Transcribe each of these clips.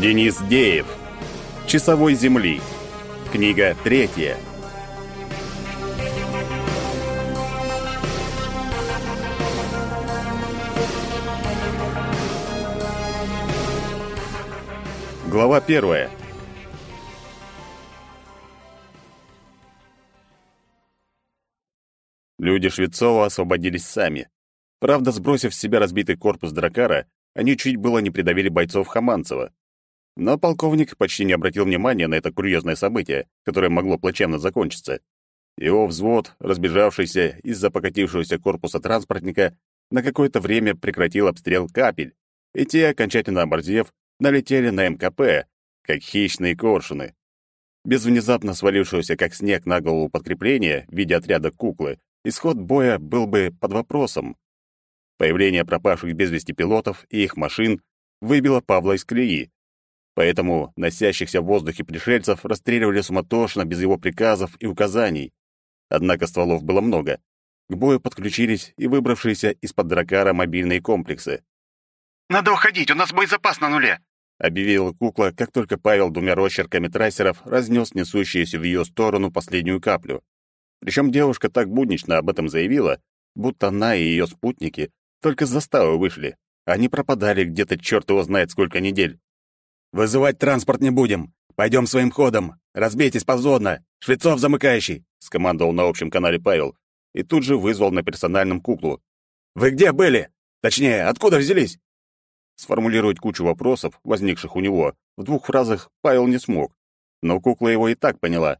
Денис Деев. Часовой земли. Книга третья. Глава первая. Люди Швецова освободились сами. Правда, сбросив с себя разбитый корпус дракара, они чуть было не придавили бойцов Хаманцева. Но полковник почти не обратил внимания на это курьезное событие, которое могло плачевно закончиться. Его взвод, разбежавшийся из-за покатившегося корпуса транспортника, на какое-то время прекратил обстрел капель, и те, окончательно оборзев, налетели на МКП, как хищные коршуны. Без внезапно свалившегося как снег на голову подкрепления в виде отряда куклы, исход боя был бы под вопросом. Появление пропавших без вести пилотов и их машин выбило Павла из колеи, Поэтому носящихся в воздухе пришельцев расстреливали суматошно, без его приказов и указаний. Однако стволов было много. К бою подключились и выбравшиеся из-под дракара мобильные комплексы. «Надо уходить, у нас боезапас на нуле!» — объявила кукла, как только Павел двумя росчерками трассеров разнес несущуюся в ее сторону последнюю каплю. Причем девушка так буднично об этом заявила, будто она и ее спутники только с заставы вышли. Они пропадали где-то черт его знает сколько недель. «Вызывать транспорт не будем. Пойдем своим ходом. Разбейтесь позодно. Швецов замыкающий», — скомандовал на общем канале Павел. И тут же вызвал на персональном куклу. «Вы где были? Точнее, откуда взялись?» Сформулировать кучу вопросов, возникших у него, в двух фразах Павел не смог. Но кукла его и так поняла.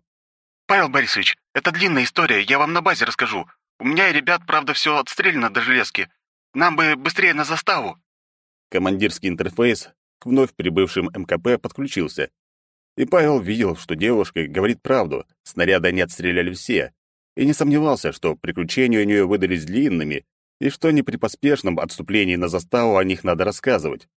«Павел Борисович, это длинная история, я вам на базе расскажу. У меня и ребят, правда, все отстрелено до железки. Нам бы быстрее на заставу». Командирский интерфейс к вновь прибывшим МКП подключился. И Павел видел, что девушка говорит правду, снаряды они отстреляли все, и не сомневался, что приключения у нее выдались длинными, и что не при поспешном отступлении на заставу о них надо рассказывать.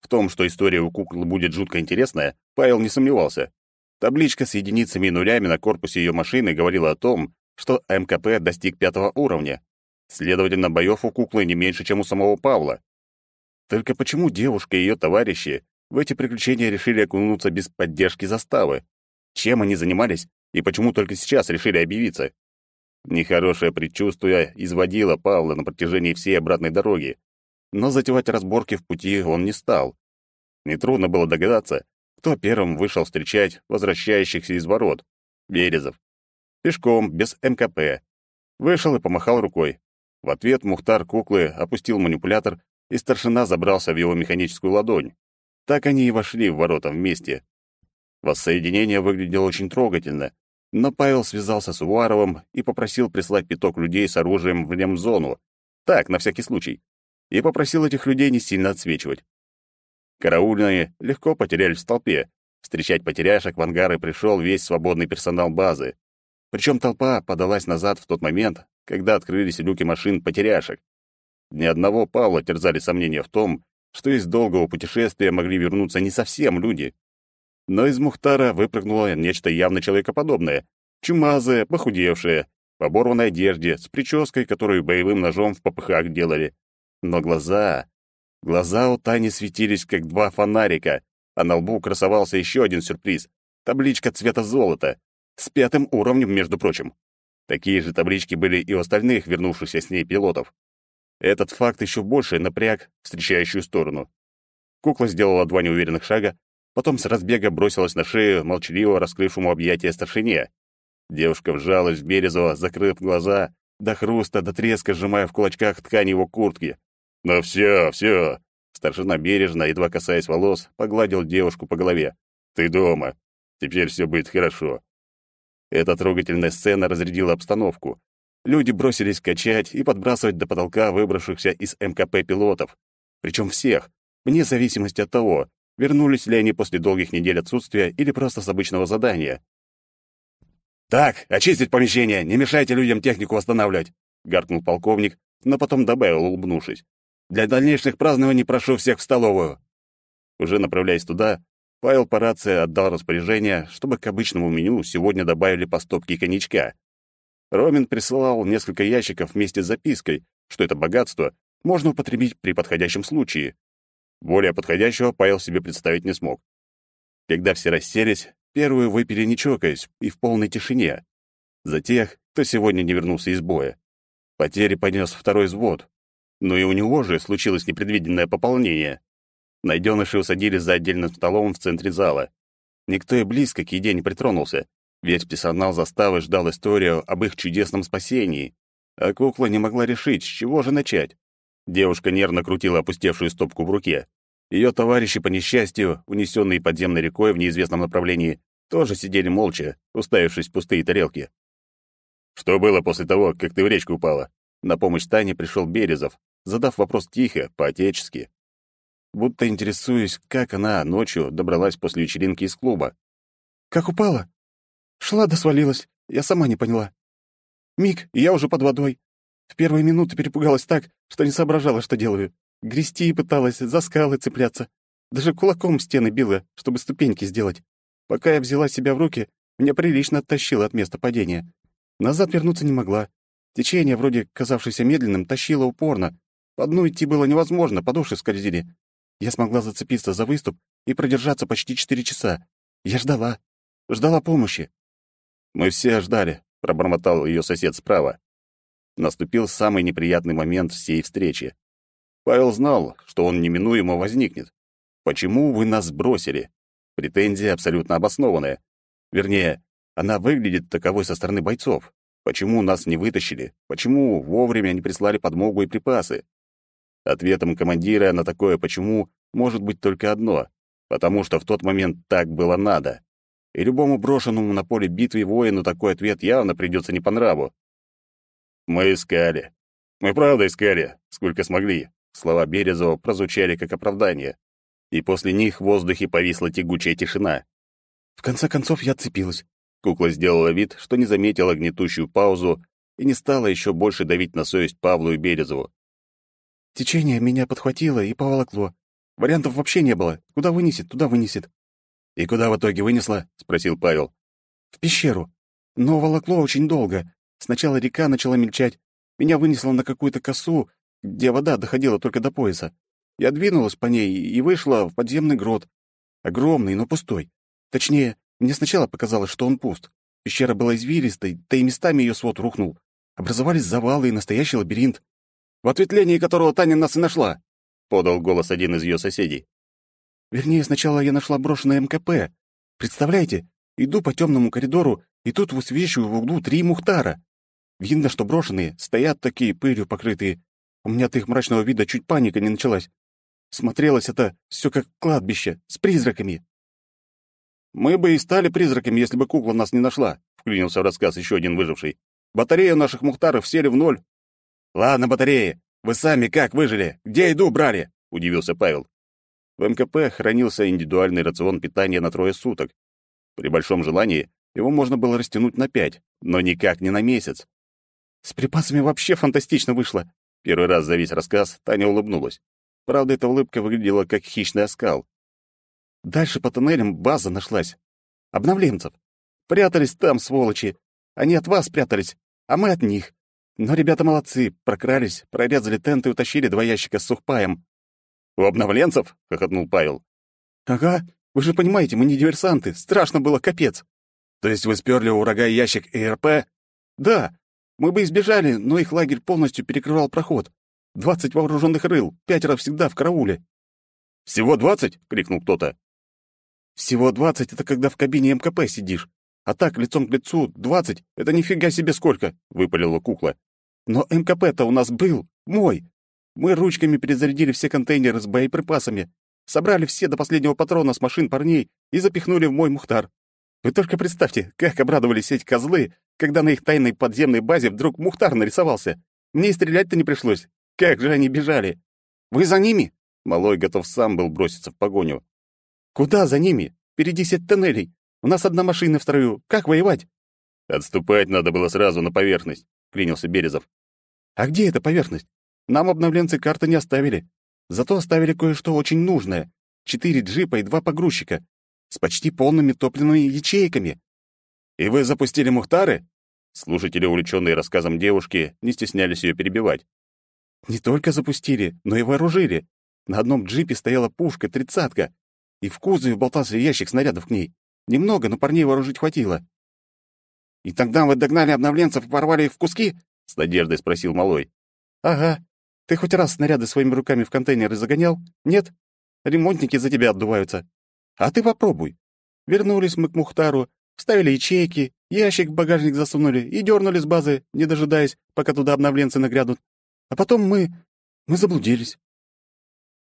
В том, что история у куклы будет жутко интересная, Павел не сомневался. Табличка с единицами и нулями на корпусе ее машины говорила о том, что МКП достиг пятого уровня. Следовательно, боев у куклы не меньше, чем у самого Павла. Только почему девушка и ее товарищи в эти приключения решили окунуться без поддержки заставы? Чем они занимались и почему только сейчас решили объявиться? Нехорошее предчувствие изводило Павла на протяжении всей обратной дороги, но затевать разборки в пути он не стал. Нетрудно было догадаться, кто первым вышел встречать возвращающихся из ворот. Березов. Пешком, без МКП. Вышел и помахал рукой. В ответ Мухтар куклы опустил манипулятор и старшина забрался в его механическую ладонь. Так они и вошли в ворота вместе. Воссоединение выглядело очень трогательно, но Павел связался с Уваровым и попросил прислать пяток людей с оружием в ремзону. Так, на всякий случай. И попросил этих людей не сильно отсвечивать. Караульные легко потерялись в толпе. Встречать потеряшек в ангары пришел весь свободный персонал базы. Причем толпа подалась назад в тот момент, когда открылись люки машин потеряшек. Ни одного Павла терзали сомнения в том, что из долгого путешествия могли вернуться не совсем люди. Но из Мухтара выпрыгнуло нечто явно человекоподобное, чумазое, похудевшее, в оборванной одежде, с прической, которую боевым ножом в попыхах делали. Но глаза... Глаза у Тани светились, как два фонарика, а на лбу красовался еще один сюрприз — табличка цвета золота, с пятым уровнем, между прочим. Такие же таблички были и у остальных вернувшихся с ней пилотов. Этот факт еще больше напряг встречающую сторону. Кукла сделала два неуверенных шага, потом с разбега бросилась на шею молчаливо раскрывшему объятия старшине. Девушка вжалась в Березова, закрыв глаза, до хруста, до треска сжимая в кулачках ткань его куртки. «Ну все, все!» Старшина бережно, едва касаясь волос, погладил девушку по голове. «Ты дома. Теперь все будет хорошо». Эта трогательная сцена разрядила обстановку. Люди бросились качать и подбрасывать до потолка выбравшихся из МКП пилотов. Причем всех, вне зависимости от того, вернулись ли они после долгих недель отсутствия или просто с обычного задания. «Так, очистить помещение, не мешайте людям технику восстанавливать», — гаркнул полковник, но потом добавил, улыбнувшись. «Для дальнейших празднований прошу всех в столовую». Уже направляясь туда, Павел по рации отдал распоряжение, чтобы к обычному меню сегодня добавили по стопке коньячка. Ромин присылал несколько ящиков вместе с запиской, что это богатство можно употребить при подходящем случае. Более подходящего Павел себе представить не смог. Когда все расселись, первую выпили не чокаясь и в полной тишине. За тех, кто сегодня не вернулся из боя. Потери понес второй взвод. Но и у него же случилось непредвиденное пополнение. Найденыши усадились за отдельным столом в центре зала. Никто и близко к еде не притронулся. Весь персонал заставы ждал историю об их чудесном спасении. А кукла не могла решить, с чего же начать. Девушка нервно крутила опустевшую стопку в руке. Ее товарищи, по несчастью, унесенные подземной рекой в неизвестном направлении, тоже сидели молча, уставившись в пустые тарелки. «Что было после того, как ты в речку упала?» На помощь Тане пришел Березов, задав вопрос тихо, по-отечески. Будто интересуясь, как она ночью добралась после вечеринки из клуба. «Как упала? Шла да свалилась, я сама не поняла. Миг, и я уже под водой. В первые минуты перепугалась так, что не соображала, что делаю. Грести пыталась, за скалы цепляться. Даже кулаком стены била, чтобы ступеньки сделать. Пока я взяла себя в руки, меня прилично оттащило от места падения. Назад вернуться не могла. Течение, вроде казавшееся медленным, тащило упорно. По дну идти было невозможно, подуши скользили. Я смогла зацепиться за выступ и продержаться почти четыре часа. Я ждала. Ждала помощи. «Мы все ждали», — пробормотал ее сосед справа. Наступил самый неприятный момент всей встречи. Павел знал, что он неминуемо возникнет. «Почему вы нас бросили?» Претензия абсолютно обоснованная. Вернее, она выглядит таковой со стороны бойцов. Почему нас не вытащили? Почему вовремя не прислали подмогу и припасы? Ответом командира на такое «почему» может быть только одно — потому что в тот момент так было надо. И любому брошенному на поле битвы воину такой ответ явно придется не по нраву. «Мы искали. Мы правда искали, сколько смогли». Слова Березова прозвучали как оправдание. И после них в воздухе повисла тягучая тишина. В конце концов я отцепилась. Кукла сделала вид, что не заметила гнетущую паузу и не стала еще больше давить на совесть Павлу и Березову. Течение меня подхватило и поволокло. Вариантов вообще не было. Куда вынесет, туда вынесет. «И куда в итоге вынесла?» — спросил Павел. «В пещеру. Но волокло очень долго. Сначала река начала мельчать. Меня вынесло на какую-то косу, где вода доходила только до пояса. Я двинулась по ней и вышла в подземный грот. Огромный, но пустой. Точнее, мне сначала показалось, что он пуст. Пещера была извилистой, да и местами ее свод рухнул. Образовались завалы и настоящий лабиринт. «В ответвлении которого Таня нас и нашла!» — подал голос один из ее соседей. Вернее, сначала я нашла брошенное МКП. Представляете, иду по темному коридору, и тут высвечиваю в углу три мухтара. Видно, что брошенные, стоят такие пылью покрытые. У меня от их мрачного вида чуть паника не началась. Смотрелось это все как кладбище, с призраками. «Мы бы и стали призраками, если бы кукла нас не нашла», — вклинился в рассказ еще один выживший. «Батареи наших мухтаров сели в ноль». «Ладно, батареи, вы сами как выжили? Где еду брали?» — удивился Павел. В МКП хранился индивидуальный рацион питания на трое суток. При большом желании его можно было растянуть на пять, но никак не на месяц. «С припасами вообще фантастично вышло!» Первый раз за весь рассказ Таня улыбнулась. Правда, эта улыбка выглядела как хищный оскал. Дальше по тоннелям база нашлась. Обновленцев. Прятались там, сволочи. Они от вас прятались, а мы от них. Но ребята молодцы, прокрались, прорезали тенты и утащили два ящика с сухпаем. «У обновленцев?» — хохотнул Павел. «Ага, вы же понимаете, мы не диверсанты, страшно было, капец». «То есть вы сперли у врага ящик ИРП?» «Да, мы бы избежали, но их лагерь полностью перекрывал проход. Двадцать вооруженных рыл, пятеро всегда в карауле». «Всего двадцать?» — крикнул кто-то. «Всего двадцать — это когда в кабине МКП сидишь. А так, лицом к лицу, двадцать — это нифига себе сколько!» — выпалила кукла. «Но МКП-то у нас был, мой. Мы ручками перезарядили все контейнеры с боеприпасами, собрали все до последнего патрона с машин парней и запихнули в мой мухтар. Вы только представьте, как обрадовались эти козлы, когда на их тайной подземной базе вдруг мухтар нарисовался. Мне и стрелять-то не пришлось. Как же они бежали! Вы за ними? Малой готов сам был броситься в погоню. Куда за ними? Впереди сеть тоннелей. У нас одна машина в строю. Как воевать? Отступать надо было сразу на поверхность, клянился Березов. А где эта поверхность? Нам обновленцы карты не оставили. Зато оставили кое-что очень нужное. Четыре джипа и два погрузчика. С почти полными топливными ячейками. И вы запустили Мухтары? Слушатели, увлеченные рассказом девушки, не стеснялись ее перебивать. Не только запустили, но и вооружили. На одном джипе стояла пушка тридцатка. и в кузове болтался ящик снарядов к ней. Немного, но парней вооружить хватило. «И тогда вы догнали обновленцев и порвали их в куски?» — с надеждой спросил Малой. «Ага. Ты хоть раз снаряды своими руками в контейнеры загонял? Нет? Ремонтники за тебя отдуваются. А ты попробуй. Вернулись мы к Мухтару, вставили ячейки, ящик в багажник засунули и дернули с базы, не дожидаясь, пока туда обновленцы нагрянут. А потом мы... мы заблудились.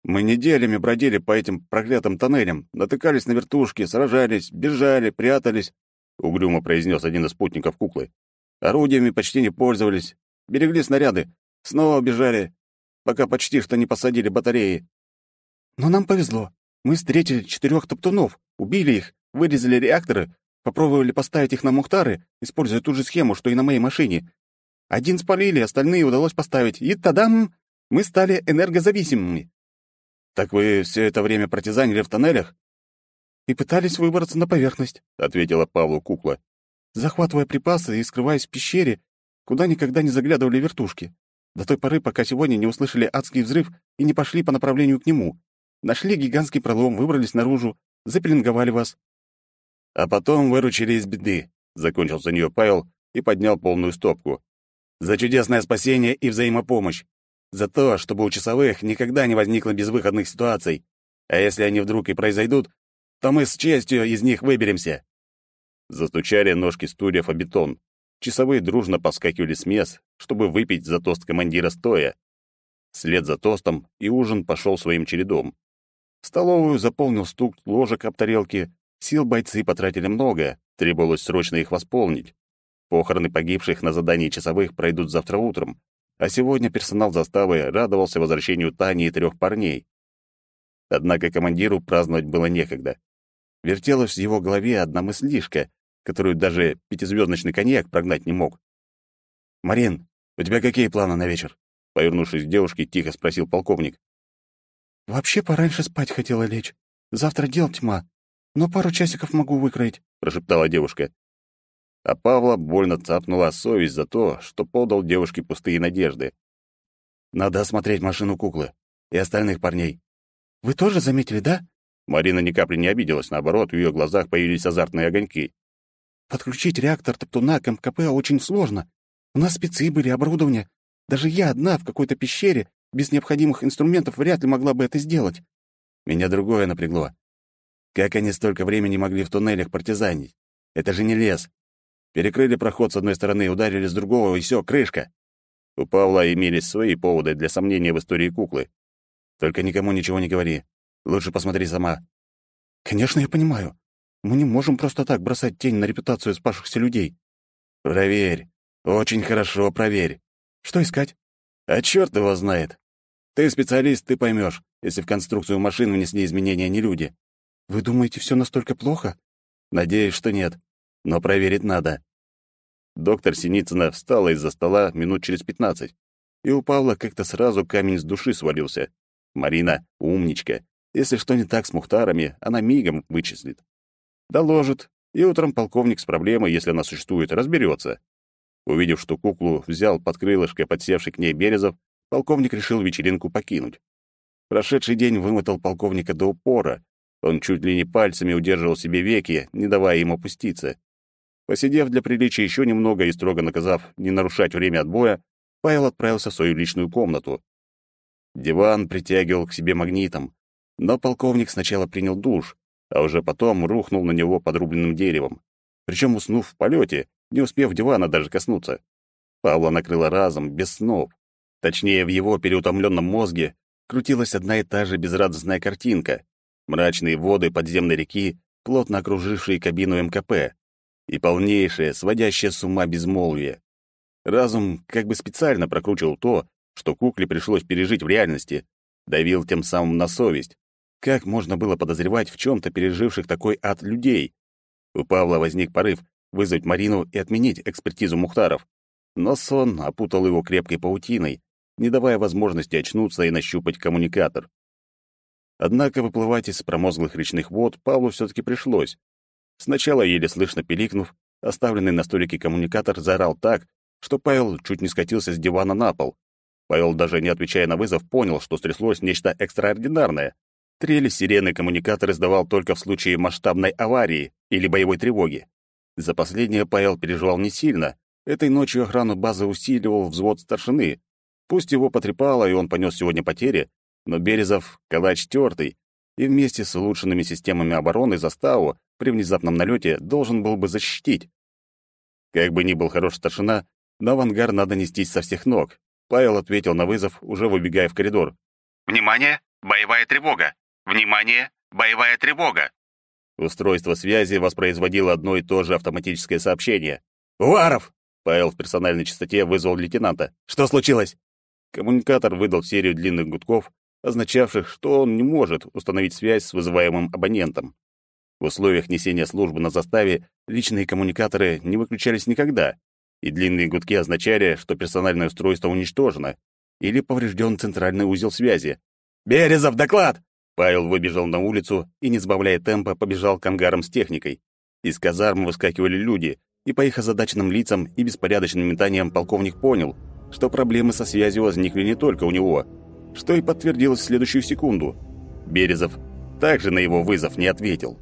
Мы неделями бродили по этим проклятым тоннелям, натыкались на вертушки, сражались, бежали, прятались, — угрюмо произнес один из спутников куклы. Орудиями почти не пользовались, берегли снаряды, снова бежали, пока почти что не посадили батареи. Но нам повезло. Мы встретили четырех топтунов, убили их, вырезали реакторы, попробовали поставить их на Мухтары, используя ту же схему, что и на моей машине. Один спалили, остальные удалось поставить, и тадам! Мы стали энергозависимыми. «Так вы все это время партизанили в тоннелях?» «И пытались выбраться на поверхность», — ответила Павлу кукла, захватывая припасы и скрываясь в пещере, куда никогда не заглядывали вертушки, до той поры, пока сегодня не услышали адский взрыв и не пошли по направлению к нему. Нашли гигантский пролом, выбрались наружу, запеленговали вас. А потом выручили из беды, — закончил за нее Павел и поднял полную стопку. За чудесное спасение и взаимопомощь. За то, чтобы у часовых никогда не возникло безвыходных ситуаций. А если они вдруг и произойдут, то мы с честью из них выберемся. Застучали ножки стульев о бетон. Часовые дружно поскакивали с мест, чтобы выпить за тост командира стоя. След за тостом и ужин пошел своим чередом. Столовую заполнил стук ложек об тарелки. Сил бойцы потратили много, требовалось срочно их восполнить. Похороны погибших на задании часовых пройдут завтра утром, а сегодня персонал заставы радовался возвращению Тани и трех парней. Однако командиру праздновать было некогда. Вертелась в его голове одна мыслишка, которую даже пятизвездочный коньяк прогнать не мог. «Марин, у тебя какие планы на вечер?» Повернувшись к девушке, тихо спросил полковник. «Вообще пораньше спать хотела лечь. Завтра дел тьма, но пару часиков могу выкроить», — прошептала девушка. А Павла больно цапнула совесть за то, что подал девушке пустые надежды. «Надо осмотреть машину куклы и остальных парней». «Вы тоже заметили, да?» Марина ни капли не обиделась, наоборот, в ее глазах появились азартные огоньки. Подключить реактор Топтуна к МКП очень сложно. У нас спецы были, оборудование. Даже я одна в какой-то пещере без необходимых инструментов вряд ли могла бы это сделать. Меня другое напрягло. Как они столько времени могли в туннелях партизанить? Это же не лес. Перекрыли проход с одной стороны, ударили с другого, и все, крышка. У Павла имелись свои поводы для сомнения в истории куклы. Только никому ничего не говори. Лучше посмотри сама. Конечно, я понимаю. Мы не можем просто так бросать тень на репутацию спасшихся людей. Проверь. Очень хорошо проверь. Что искать? А черт его знает. Ты специалист, ты поймешь, если в конструкцию машин внесли изменения не люди. Вы думаете, все настолько плохо? Надеюсь, что нет. Но проверить надо. Доктор Синицына встала из-за стола минут через пятнадцать, и у Павла как-то сразу камень с души свалился. Марина — умничка. Если что не так с Мухтарами, она мигом вычислит. Доложит, и утром полковник с проблемой, если она существует, разберется. Увидев, что куклу взял под крылышко подсевший к ней Березов, полковник решил вечеринку покинуть. Прошедший день вымотал полковника до упора. Он чуть ли не пальцами удерживал себе веки, не давая ему опуститься. Посидев для приличия еще немного и строго наказав не нарушать время отбоя, Павел отправился в свою личную комнату. Диван притягивал к себе магнитом, но полковник сначала принял душ, а уже потом рухнул на него подрубленным деревом, причем уснув в полете, не успев дивана даже коснуться. Павла накрыло разом, без снов. Точнее, в его переутомленном мозге крутилась одна и та же безрадостная картинка. Мрачные воды подземной реки, плотно окружившие кабину МКП, и полнейшее, сводящее с ума безмолвие. Разум как бы специально прокручивал то, что кукле пришлось пережить в реальности, давил тем самым на совесть, как можно было подозревать в чем-то переживших такой ад людей? У Павла возник порыв вызвать Марину и отменить экспертизу Мухтаров. Но сон опутал его крепкой паутиной, не давая возможности очнуться и нащупать коммуникатор. Однако выплывать из промозглых речных вод Павлу все-таки пришлось. Сначала, еле слышно пиликнув, оставленный на столике коммуникатор заорал так, что Павел чуть не скатился с дивана на пол. Павел, даже не отвечая на вызов, понял, что стряслось нечто экстраординарное. Трели сирены коммуникатор издавал только в случае масштабной аварии или боевой тревоги. За последнее Павел переживал не сильно. Этой ночью охрану базы усиливал взвод старшины. Пусть его потрепало, и он понес сегодня потери, но Березов — калач тёртый, и вместе с улучшенными системами обороны заставу при внезапном налете должен был бы защитить. Как бы ни был хорош старшина, но в ангар надо нестись со всех ног. Павел ответил на вызов, уже выбегая в коридор. «Внимание! Боевая тревога! Внимание! Боевая тревога!» Устройство связи воспроизводило одно и то же автоматическое сообщение. «Уваров!» Павел в персональной частоте вызвал лейтенанта. «Что случилось?» Коммуникатор выдал серию длинных гудков, означавших, что он не может установить связь с вызываемым абонентом. В условиях несения службы на заставе личные коммуникаторы не выключались никогда, и длинные гудки означали, что персональное устройство уничтожено или поврежден центральный узел связи. «Березов, доклад!» Павел выбежал на улицу и, не сбавляя темпа, побежал к ангарам с техникой. Из казарм выскакивали люди, и по их озадаченным лицам и беспорядочным метаниям полковник понял, что проблемы со связью возникли не только у него, что и подтвердилось в следующую секунду. Березов также на его вызов не ответил.